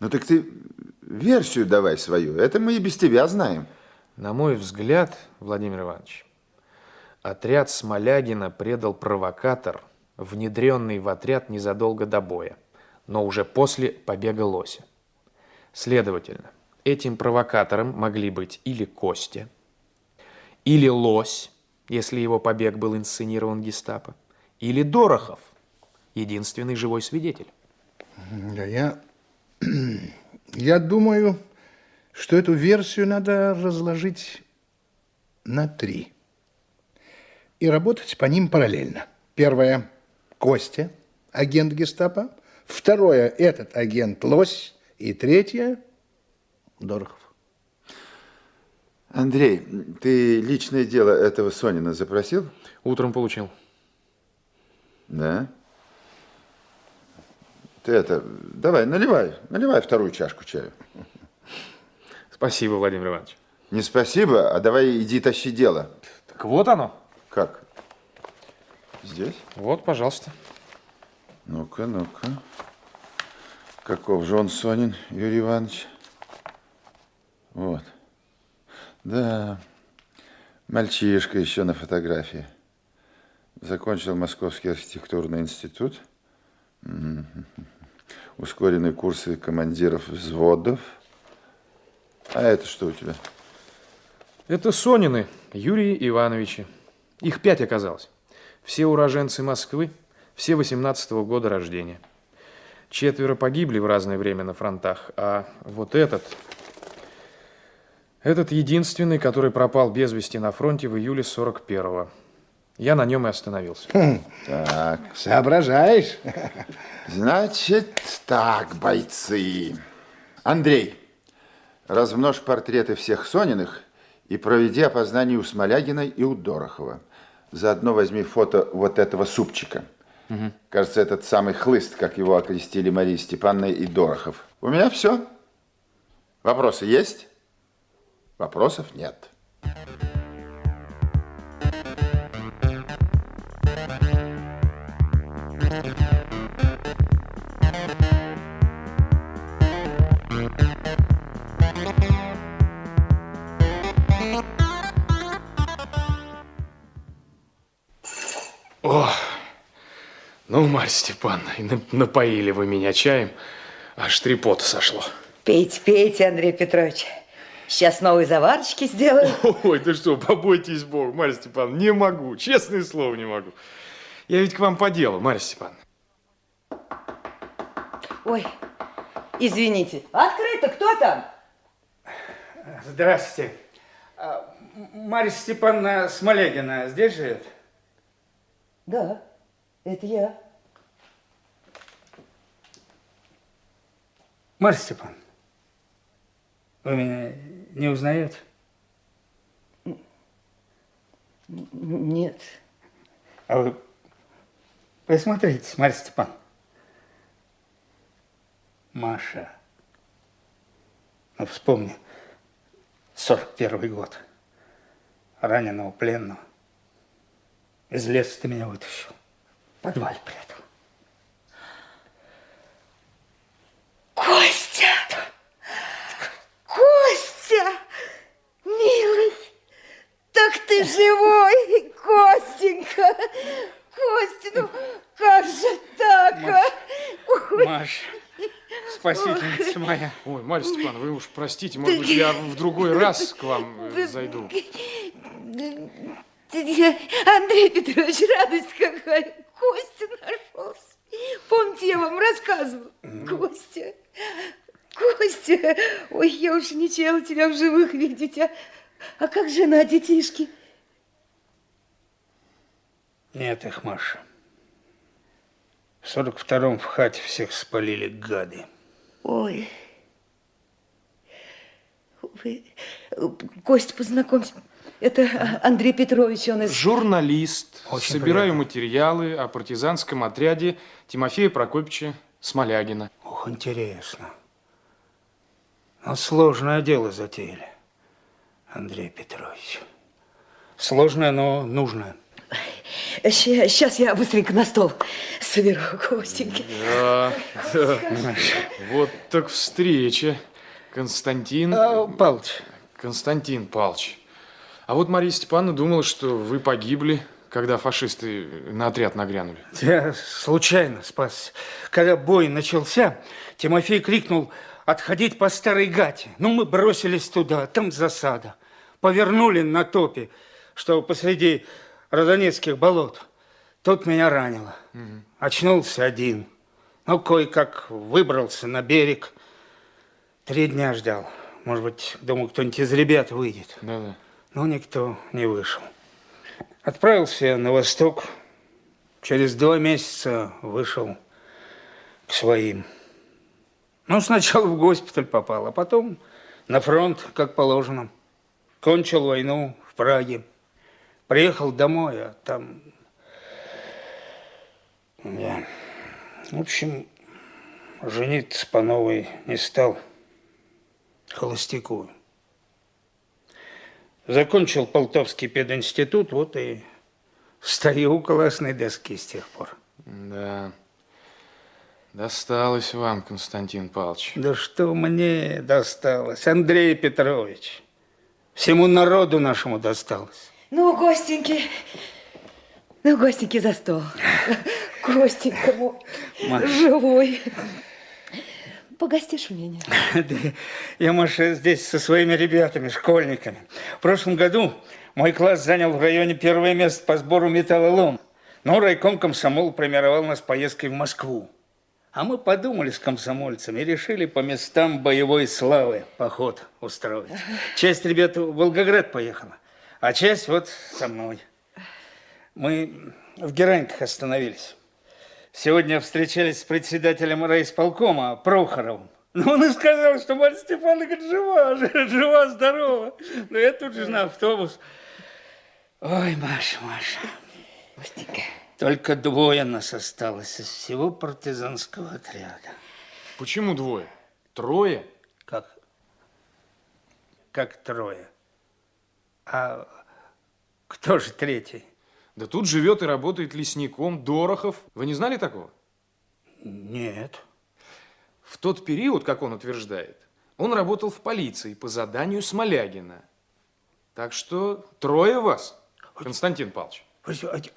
Ну так ты версию давай свою. Это мы и без тебя знаем. На мой взгляд, Владимир Иванович, отряд Смолягина предал провокатор, внедренный в отряд незадолго до боя, но уже после побега Лося. Следовательно, этим провокатором могли быть или Костя, или Лось, если его побег был инсценирован гестапо, или Дорохов, единственный живой свидетель. Да я, я думаю, что эту версию надо разложить на три и работать по ним параллельно. Первое – Костя, агент гестапо. Второе – этот агент Лось. И третье – Дорохов. Андрей, ты личное дело этого Сонина запросил? Утром получил. Да? Ты это, давай, наливай, наливай вторую чашку чаю. Спасибо, Владимир Иванович. Не спасибо, а давай иди тащи дело. Так вот оно. Как? Здесь? Вот, пожалуйста. Ну-ка, ну-ка. Каков же он, Сонин, Юрий Иванович? Вот. Да, мальчишка еще на фотографии. Закончил Московский архитектурный институт. Ускоренные курсы командиров взводов. А это что у тебя? Это Сонины, Юрий Ивановичи. Их пять оказалось. Все уроженцы Москвы, все 18 -го года рождения. Четверо погибли в разное время на фронтах, а вот этот... Этот единственный, который пропал без вести на фронте в июле 41-го. Я на нем и остановился. Хм. Так. Соображаешь? Значит, так, бойцы. Андрей, размножь портреты всех Сониных и проведи опознание у Смолягина и у Дорохова. Заодно возьми фото вот этого супчика. Угу. Кажется, этот самый хлыст, как его окрестили Мария Степановна и Дорохов. У меня все. Вопросы есть? Вопросов нет. Ну, Марья Степановна, напоили вы меня чаем, аж трепота сошло. Пейте, пейте, Андрей Петрович. Сейчас новые заварочки сделаю. Ой, ты что, побойтесь Бога, Марья Степановна, не могу, честное слово не могу. Я ведь к вам по делу, Марья Степановна. Ой, извините, открыто, кто там? Здравствуйте. А, Марья Степановна Смолягина здесь живет? Да, это я. Марья Степановна, вы меня не узнаете? Нет. А вы присмотритесь, Марья Степановна. Маша. Ну, вспомни, 41 год. Раненого, пленного. Из леса ты меня вытащил. В подвале прятал. Костя! Костя! Милый! Так ты живой, Костенька! Костя, ну как же так, а? Ой. Маша, спасительница Ой. моя. Ой, Марья Степановна, вы уж простите, может быть, я в другой раз к вам э, зайду. Андрей Петрович, радость какая! Костя нашелся. Помните, я вам рассказывала? Костя, Костя, ой, я уж не чаяла тебя в живых видеть. А, а как жена, детишки? Нет их, Маша. В сорок втором в хате всех спалили гады. Ой. Вы... Костя, познакомься. Это Андрей Петрович, он из... Журналист. Очень Собираю приятно. материалы о партизанском отряде Тимофея Прокопьевича Смолягина. Ох, интересно. Но сложное дело затеяли, Андрей Петрович. Сложное, но нужное. Сейчас я быстренько на стол соберу, Костеньки. Да, да. Вот так встреча. Константин... А, Палыч, Константин Палч. А вот Мария Степановна думала, что вы погибли, когда фашисты на отряд нагрянули. я случайно спасся. Когда бой начался, Тимофей крикнул отходить по старой гате. Ну, мы бросились туда, там засада. Повернули на топе, что посреди Родонецких болот. Тут меня ранило. Очнулся один. Ну, кое-как выбрался на берег. Три дня ждал. Может быть, думал, кто-нибудь из ребят выйдет. Да-да. Но никто не вышел. Отправился я на восток. Через два месяца вышел к своим. Ну, сначала в госпиталь попал, а потом на фронт, как положено. Кончил войну в Праге. Приехал домой, а там... Я... В общем, жениться по новой не стал. Холостякую. Закончил Полтовский пединститут, вот и стою у классной доски с тех пор. Да. Досталось вам, Константин Павлович. Да что мне досталось, Андрей Петрович? Всему народу нашему досталось. Ну, Костеньки, ну, Костеньки за стол. Костенька мой, Маш. живой. Погостишь у меня? Да, Я, Маша, здесь со своими ребятами, школьниками. В прошлом году мой класс занял в районе первое место по сбору металлолом. Но райком комсомол премировал нас поездкой в Москву. А мы подумали с комсомольцами и решили по местам боевой славы поход устроить. Часть ребят в Волгоград поехала, а часть вот со мной. Мы в Гераньках остановились. Сегодня встречались с председателем райисполкома Прохоровым. Ну, он и сказал, что Марья Степановна говорит, жива, жи- жива, здорова. Ну, я тут же на автобус. Ой, Маша, Маша, Костенька, только двое нас осталось из всего партизанского отряда. Почему двое? Трое? Как? Как трое. А кто же третий? Да тут живет и работает лесником Дорохов. Вы не знали такого? Нет. В тот период, как он утверждает, он работал в полиции по заданию Смолягина. Так что трое вас, Константин Павлович. А, ведь-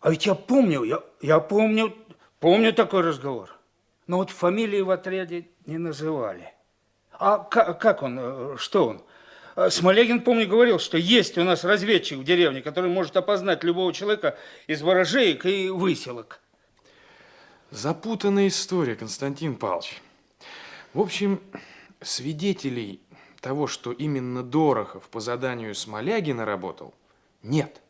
а ведь я помню, я, я помню, помню такой разговор. Но вот фамилии в отряде не называли. А ка- как он, э, что он? Э, Смолягин, помню, говорил, что есть у нас разведчик в деревне, который может опознать любого человека из ворожеек и выселок. Запутанная история, Константин Павлович. В общем, свидетелей того, что именно Дорохов по заданию Смолягина работал, нет.